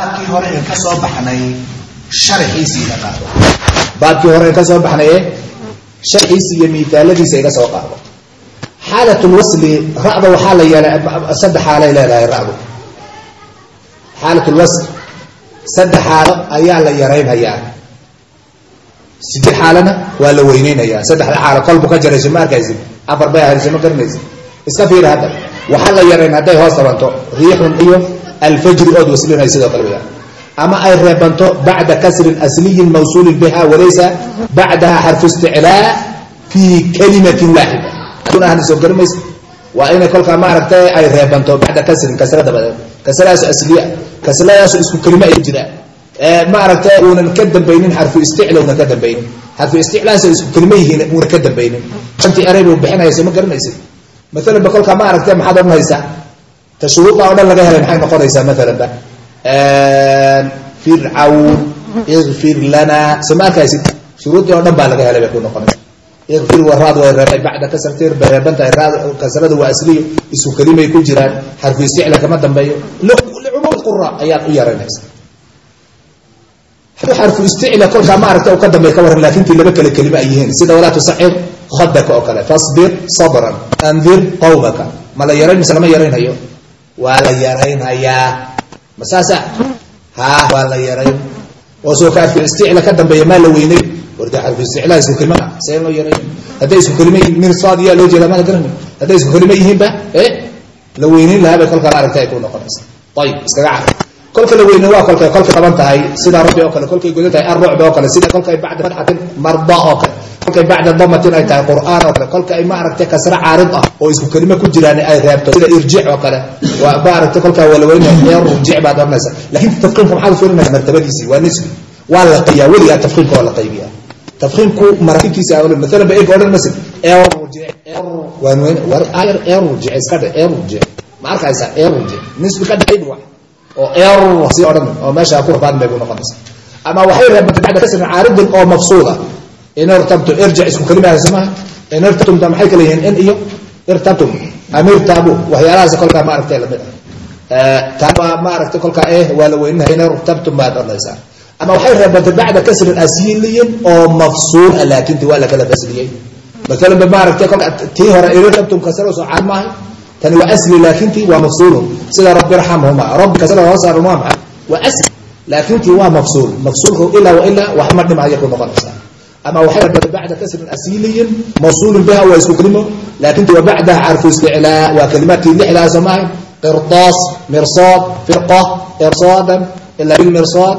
baabkii hore ee ka baxnay sharaxiisii iga qaado baabkii hore ee ka soo baxnay ee sharxiisi iyo miaaladiisa iga soo qaado xaalat lwasli ra'da waxaa la yeelay saddex xaalay leedahay ra'du. Xaalat lwasl saddex xaalo ayaa la yaraynhayaa sideed xaalana waa la weyneynayaa saddexda xaalo kolbu ka jarayso ma arkaysid? Afar bay ahayso ma garanaysid iska fiiri hadda. Waxaa la yarayn hadday hoos tabanto riixun iyo alfajri ood waslinay sidoo kale weyaan ama ay reebanto bacda kasrin asliyin mawsuulin biha walaysa bacdaha xarfu isticlaa fii kalimatin waaxida soo garamaysa waa inay kolkaa maaragtay ay reebanto bacda kasrin kasra dabadeed kasradaaso asliya kasradaaso isku kelima ay jiraan maaragtay uunan ka dambaynin xarfu isticla unan ka dambaynin xarfu isticlaas isku kelima yihiin uunan ka dambaynin shantii eray buu bixinaysa ma garanaysid maalan ba kolkaa maaragtay maxaad odhanaysaa ta shuruuda oo dhan laga helay maxay noqonaysaa maalan ba? Fircawn ikfir lana soo ma arkaysid shuruudii oo dhan baa laga helay bay ku noqonaysa ikfir waraad way reebay bacda kasrtir bay reebantahay raad kasrada waa asliyo isku kelimay ku jiraan xarfu isticla kama dambeeyo. Licumuum qura ayaad u yaraynaysa xarfu isticla kolkaa maaragta ka dambeey ka waran laakintii laba kale kelima ay yihiin. Sida walaa tusacir khadaka oo kale fasbir sabran andir qawmaka. Ma la yarayn mise lama yaraynhayo waa la yaraynhayaa ma saasa? Ha waa la yarayn oo soo ka arfi isticla ka dambeeya maa la weynay warda xarfu isticla isku kelima. See loo yarayn hadday isku kelima yihiin mirsaad yaa loo jeeda maa garanay hadday isku kelima yihiinba e la weynayn lahaa bay kolkaa maaragta ay ku noqonaysa ayib iskaga car kolka la weyne waa kolkay kolkay qaban tahay sida rabbi oo kale kolkay godan tahay arrucba oo kale sida kolkay bacda fatxatin marda oo kale kolkay bacda damatin ay tahay qur'aan oo kale kolka ay maaragtay kasra caarid ah oo isku kelimo ku jiraan ay reebto sida irjic oo kale waa maaragtay kolkaa waa la weynaya irjic baad odhanaysa laakiin tafkiimka maxaad fiirinaysa martabadiisii waa nisbi waa la qiyaa weligaa tafkiimka waa la qaybiya tafkiimku maratiibkiisa maalan ba ega odhan masid erjic oo sii odhan oo meesha ku rabaan bay ku ama waxay reebantay caaridin oo mafsuula in irtabtum irjic isku kelimaha somaha in irtabtumta maxay kala yihiin in iyo irtabtum amirtabu waxyaalahaas kolkaa maaragtay la mid ah. Taa waa maaragtay kolkaa eh waa la weyninaha in irtabtum baad odhanaysaa ama waxay reebantay bacda kasrin asiliyin oo mafsuula laakinti waa lakala fasliyey maalan ba maaragtay kolka tii hore irtabtum kasra soo caar maahay tani waa asli laakintii waa mafsuulun sida rabbi irxamhuma rabbi kasra hoos saaran waa maxay waa asli laakintii waa mafsuul mafsuulku ilaa wa ilaa wax ma dhimaya ku noqonaysaa ama waxay bacda kasrin asiliyin mawsuulun biha waa isku kelimo laakintii wa bacdaha carfu isticlaa waa kelimaadkii lixdaa soo maahay qirtaas mirsaad firqa ila bilmirsaad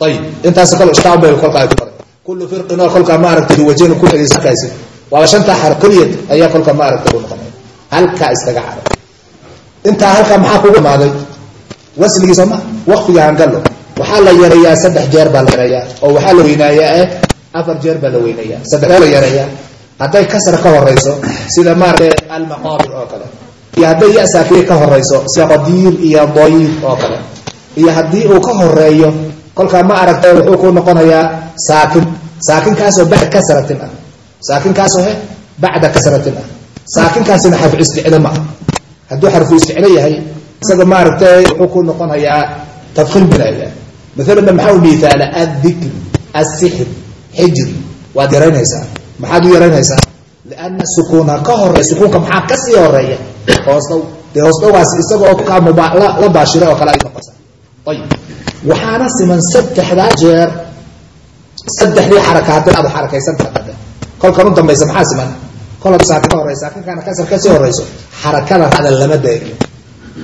ayib intaas kale shacab bay kolka ay ku qoray kullu firqin oo kolka maaragtay wajin ku xidhiisakaysi waa shanta xar keliyad ayaa kolka maaragtay ku noqonay halkaa iskaga caro. Intaa halkaa maxaa kugu imaaday? Wasligii sooma waqfiga hangallo waxaa la yareeyaa saddex jeer baa la yareeyaa. Oo waxaa la weynaayaa eh afar jeer baa la weynayaa. Saddex la yareeyaa. Hadday kasra ka horayso sida maaragtay almaqaabir oo kale iyo hadday ya ka horayso sida qadiir iyo dayiir oo kale iyo haddii uu ka horeeyo kolkaa ma aragtay wuxuu ku noqonayaa saakin. Saakinkaasoo bacda kasratin ah. Saakinkaasoo he bacda kasratin ah saakinkaasina xarfu isticlo ma ah hadduu xarfu isticlo yahay isaga maaragtay wuxuu ku noqonayaa tafkiim bilaya maalan ba maxaa u miihaala addikr assixr xijri waad yaraynaysaa. Maxaad u yaraynaysaa? Lianna sukuuna ka horeya sukuunka maxaa ka sii horreeya hoosdhow. Dee hoosdhowaas isagoo la baashira oo kale ay noqosa ayib. Waxaana siman saddexdaa jeer saddexdii xaraka haddii aad xarakaysan tahay kolkan u dambaysa maxaa siman kol had saakin ka horeysa saakinkana kasar ka sii horeyso xarakada rada lama daariyo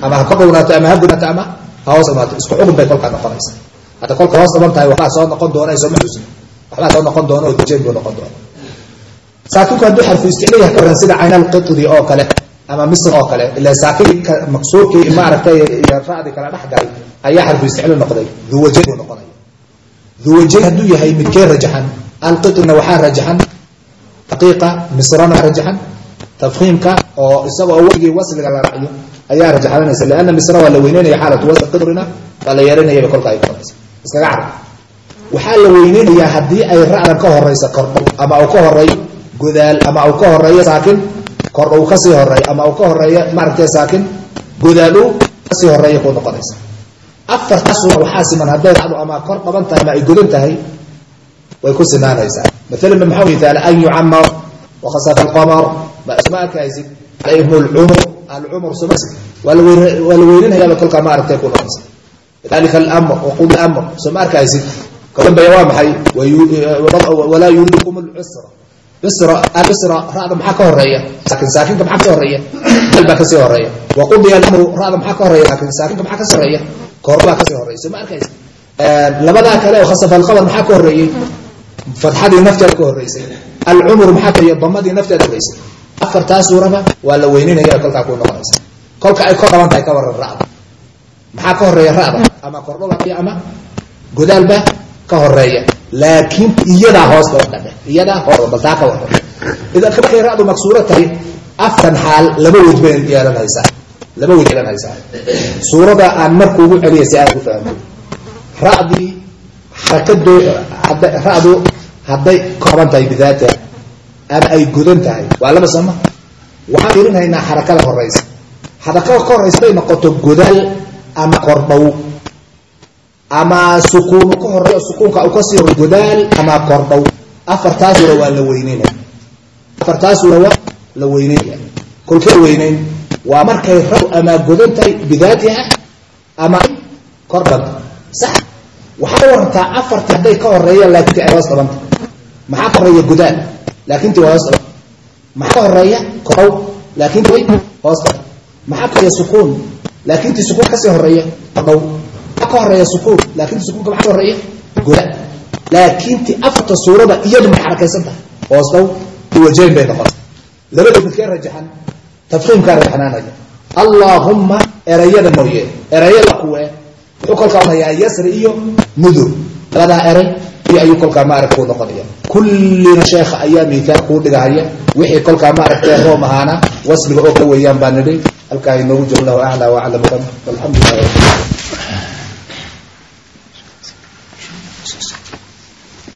ama ha ka gownaato ama ha gunaato ama ha hoos imaato isku xugun bay kolkaa noqonaysa. Hadda kolka hoos tahay waxbaa soo noqon doona soo maxusin waxbaa soo noqon doona oo dujeen buu noqon doona. Saakinku hadduu xarfu isticla yahay ka waran sida cayn alqitri oo kale ama misr oo kale ila saakinka maqsuurkii maaragtay iyo ra'di kala dhex galay ayaa xarfu isticlo noqday. Duwajeyn buu noqonaya. Duwajeyn hadduu yahay midkee rajaxan alqitrina waxaa rajaxan aqiiqa misrana rajaxan tafkiimka oo isagoo wigii wasliga la raaciyo ayaa rajaxananaysa lianna misra waa la weyneynaya xaalatu wasl waa la yeeranayaba kolka ay kuqoraysa iskaga carab waxaa la weyneynayaa haddii ay ra'dan ka horeyso kordhow ama uu ka horeeyo godaal ama uu ka horeeyo saakin kordhow ka sii horeeyo ama uu ka horeeyo maaragtay saakin godaalow ka sii horreeya ku noqonaysa. Afartaasuna waxaa siman hadday racdu ama kor dhaban tahay ama ay godan tahay way ku sinaanaysaa. Maalan maxaa mithaala an yucamar wakhasafa alqamar. Ma isma arkaysid sumas waa la weyninayaaba kolkaa ma aragtay ku noqonaysa dalika alamr waqul amr soo ma arkaysid waa maxay? Walaa yuriikum lcusra cusra alcusra ra'da maxaa ka horreeya saakin saakinka maxaa ka sii horreeya dal baa ka sii horreeya waqudiya alamru ra'da maxaa ka horreeya laakin saakinka maxaa ka sii horreeya koor baa ka sii horreeya soo ma arkaysid labadaa kale oo khasafa alqamar maxaa ka horeeyey fatxadii nafteeda ka horeysay alcumur maxaa ka horreeya damadii nafteeda horeysay afartaa suuraba waa la weyninaya kolkaa ku noqonaysa. Kolka ay kor qaban tahay ka waran ra'da. Maxaa ka horreeya ra'da? Ama kordhoba ama godaalba ka horreeya laakiin iyadaa hoosta oo dhadhe iyadaa hoos bal taa ka waran idan markay ra'du maksuuro tahay aftan xaal laba wej bay yeelanaysaa. Laba wej yeelanaysaa. Suurada aan markuugu celiya si aad ku fahamto ra'dii xarakadoo ra'du hadday kooban tahay bidaata ama ay godan tahay waa laba sama waxaan fiirinaynaa xarakada horeysa xarakada ka horeysa bay noqoto godaal ama kordhow ama sukuunu ka horeeyo sukuunka u ka sii hor godaal ama kordhow. Afartaasuna waa la weyneyna afartaasuna waa la weyneynaya kolkee weyneyn? Waa markay rab ama godan tahay bidaatiha ama kordhanta sax. Waxaa ka warantaa afartii hadday ka horeeyaan laakinti ay hoos dhabanta maxaa ka horreeya godaal laakinti waa hoos maxaa ka horreeya kordhow laakinti way hoos maxaa ka horreeya sukuun? Laakinti sukuun ka sii horreeya kordhow maxaa ka horreeya sukuun? Laakinti sukuunka maxaa ka horreeya godaal laakinti afarta suurada iyadu ma xarakaysan tahay hoos dhow. Bay noqota labada midkee rajaxan. Tafkiimkaa rajaxnaanaya. Allaahumma erayada mooye. Erayada kuwe. Wuxuu kolkaa onayaa yasri iyo mudur labadaa eray iyo ayuu kolkaa maarag kuu noqonaya kullina sheekha ayaa miihaal kuu dhigahaya wixii kolkaa maaragtee room ahaana wasliga oo ka weeyaan baa nidhi. Halkaa inoogu jiro lahu aclaa waclam walxamdu lilah